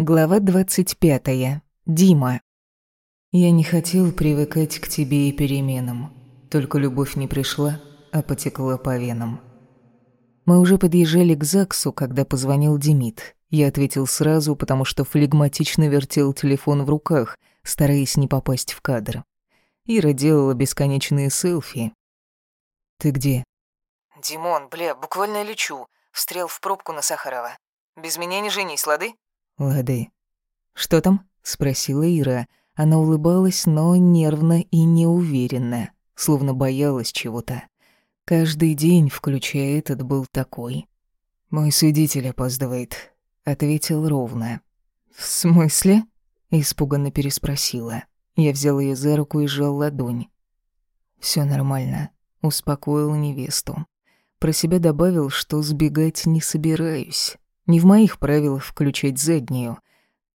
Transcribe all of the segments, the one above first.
Глава 25. Дима. Я не хотел привыкать к тебе и переменам. Только любовь не пришла, а потекла по венам. Мы уже подъезжали к ЗАГСу, когда позвонил Демид. Я ответил сразу, потому что флегматично вертел телефон в руках, стараясь не попасть в кадр. Ира делала бесконечные селфи. «Ты где?» «Димон, бля, буквально лечу. Встрел в пробку на Сахарова. Без меня не женись, лады?» «Лады». «Что там?» — спросила Ира. Она улыбалась, но нервно и неуверенно, словно боялась чего-то. Каждый день, включая этот, был такой. «Мой свидетель опаздывает», — ответил ровно. «В смысле?» — испуганно переспросила. Я взял ее за руку и сжал ладонь. Все нормально», — успокоил невесту. Про себя добавил, что сбегать не собираюсь. Не в моих правилах включать заднюю,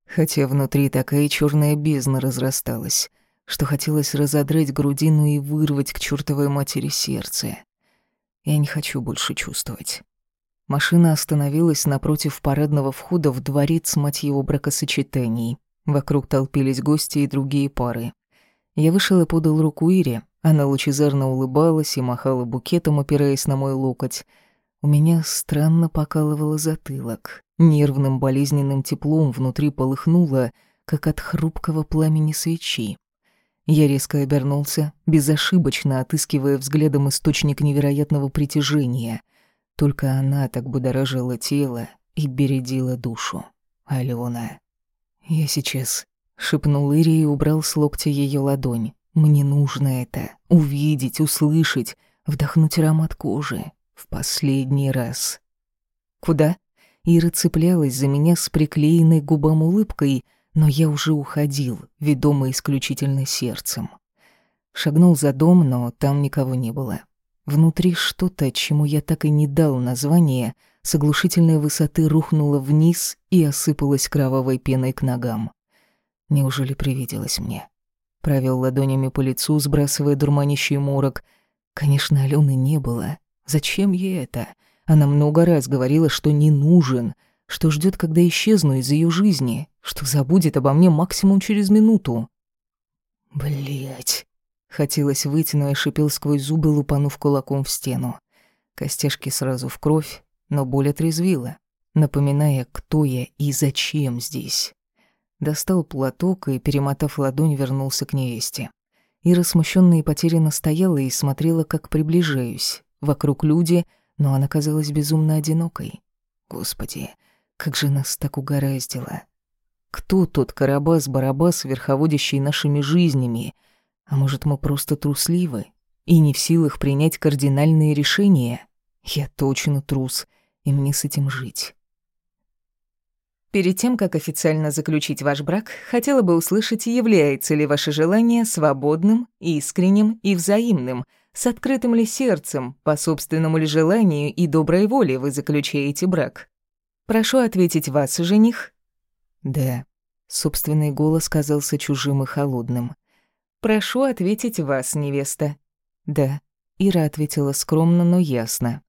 хотя внутри такая черная бездна разрасталась, что хотелось разодрать грудину и вырвать к чертовой матери сердце. Я не хочу больше чувствовать. Машина остановилась напротив парадного входа в дворец мать его бракосочетаний. Вокруг толпились гости и другие пары. Я вышел и подал руку Ире. Она лучезарно улыбалась и махала букетом, опираясь на мой локоть — у меня странно покалывало затылок. Нервным болезненным теплом внутри полыхнуло, как от хрупкого пламени свечи. Я резко обернулся, безошибочно отыскивая взглядом источник невероятного притяжения. Только она так будоражила тело и бередила душу. Алена. «Я сейчас», — шепнул Ири и убрал с локтя ее ладонь. «Мне нужно это. Увидеть, услышать, вдохнуть аромат кожи, в последний раз. Куда? Ира цеплялась за меня с приклеенной губам улыбкой, но я уже уходил, ведомый исключительно сердцем. Шагнул за дом, но там никого не было. Внутри что-то, чему я так и не дал название, с оглушительной высоты рухнуло вниз и осыпалось кровавой пеной к ногам. Неужели привиделось мне? Провел ладонями по лицу, сбрасывая дурманящий морок. Конечно, Алены не было. Зачем ей это? Она много раз говорила, что не нужен, что ждет, когда исчезну из ее жизни, что забудет обо мне максимум через минуту. Блять. Хотелось выйти, но я шипел сквозь зубы, лупанув кулаком в стену. Костяшки сразу в кровь, но боль отрезвила, напоминая, кто я и зачем здесь. Достал платок и, перемотав ладонь, вернулся к невесте. Ира смущённо и потерянно стояла и смотрела, как приближаюсь. Вокруг люди, но она казалась безумно одинокой. Господи, как же нас так угораздило. Кто тот Карабас-Барабас, верховодящий нашими жизнями? А может, мы просто трусливы и не в силах принять кардинальные решения? Я точно трус, и мне с этим жить. Перед тем, как официально заключить ваш брак, хотела бы услышать, является ли ваше желание свободным, искренним и взаимным – с открытым ли сердцем, по собственному ли желанию и доброй воле вы заключаете брак? Прошу ответить вас, жених. Да. Собственный голос казался чужим и холодным. Прошу ответить вас, невеста. Да. Ира ответила скромно, но ясно.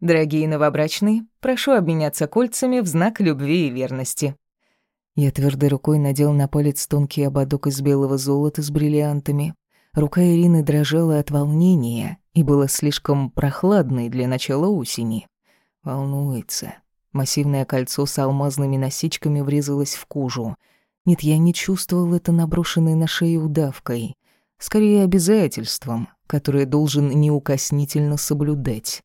Дорогие новобрачные, прошу обменяться кольцами в знак любви и верности. Я твердой рукой надел на палец тонкий ободок из белого золота с бриллиантами, Рука Ирины дрожала от волнения и была слишком прохладной для начала осени. Волнуется. Массивное кольцо с алмазными насечками врезалось в кожу. Нет, я не чувствовал это наброшенной на шею удавкой. Скорее, обязательством, которое должен неукоснительно соблюдать.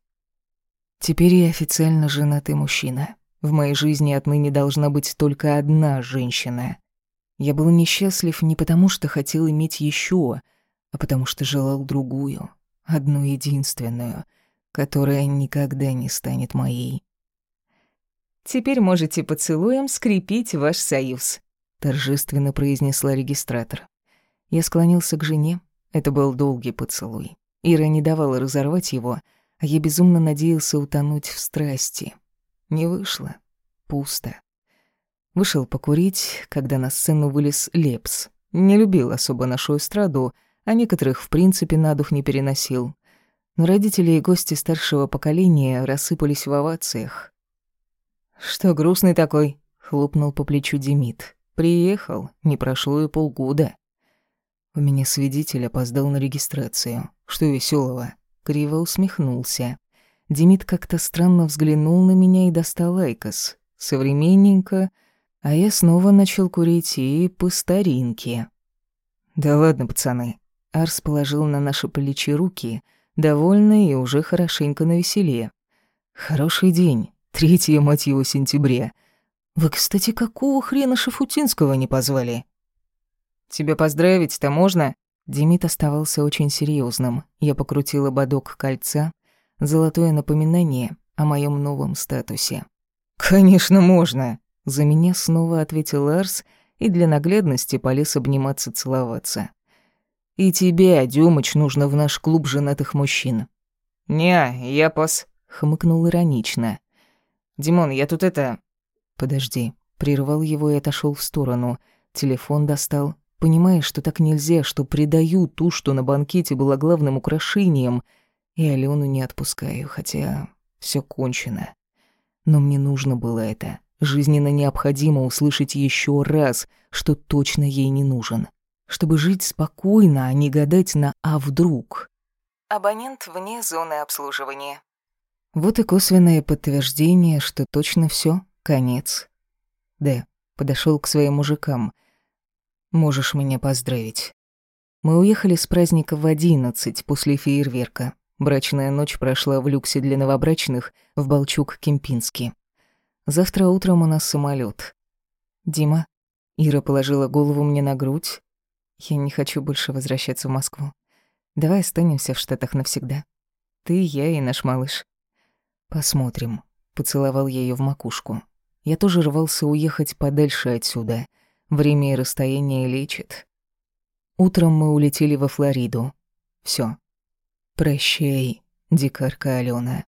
Теперь я официально женатый мужчина. В моей жизни отныне должна быть только одна женщина. Я был несчастлив не потому, что хотел иметь еще, а потому что желал другую, одну единственную, которая никогда не станет моей. «Теперь можете поцелуем скрепить ваш союз», — торжественно произнесла регистратор. Я склонился к жене. Это был долгий поцелуй. Ира не давала разорвать его, а я безумно надеялся утонуть в страсти. Не вышло. Пусто. Вышел покурить, когда на сцену вылез Лепс. Не любил особо нашу эстраду, а некоторых в принципе на дух не переносил. Но родители и гости старшего поколения рассыпались в овациях. «Что грустный такой?» — хлопнул по плечу Демид. Приехал, не прошло и полгода. У меня свидетель опоздал на регистрацию. Что веселого? Криво усмехнулся. Демид как-то странно взглянул на меня и достал Айкос. Современненько, а я снова начал курить и по старинке. «Да ладно, пацаны». Арс положил на наши плечи руки, довольный и уже хорошенько навеселе. «Хороший день. Третье, мать его, сентября. Вы, кстати, какого хрена Шафутинского не позвали?» «Тебя поздравить-то можно?» Демид оставался очень серьезным. Я покрутила ободок кольца, золотое напоминание о моем новом статусе. «Конечно, можно!» За меня снова ответил Арс и для наглядности полез обниматься целоваться. «И тебя, Дёмыч, нужно в наш клуб женатых мужчин». «Не, я пас...» — хмыкнул иронично. «Димон, я тут это...» «Подожди». Прервал его и отошел в сторону. Телефон достал. Понимая, что так нельзя, что предаю ту, что на банкете была главным украшением, и Алену не отпускаю, хотя все кончено. Но мне нужно было это. Жизненно необходимо услышать еще раз, что точно ей не нужен. Чтобы жить спокойно, а не гадать на «а вдруг». Абонент вне зоны обслуживания. Вот и косвенное подтверждение, что точно все, конец. Д. Подошел к своим мужикам. Можешь меня поздравить. Мы уехали с праздника в одиннадцать после фейерверка. Брачная ночь прошла в люксе для новобрачных в Балчук-Кемпинске. Завтра утром у нас самолет. Дима, Ира положила голову мне на грудь. Я не хочу больше возвращаться в Москву. Давай останемся в Штатах навсегда. Ты, я и наш малыш. Посмотрим. Поцеловал я ее в макушку. Я тоже рвался уехать подальше отсюда. Время и расстояние лечит. Утром мы улетели во Флориду. Все. Прощай, дикарка Алена.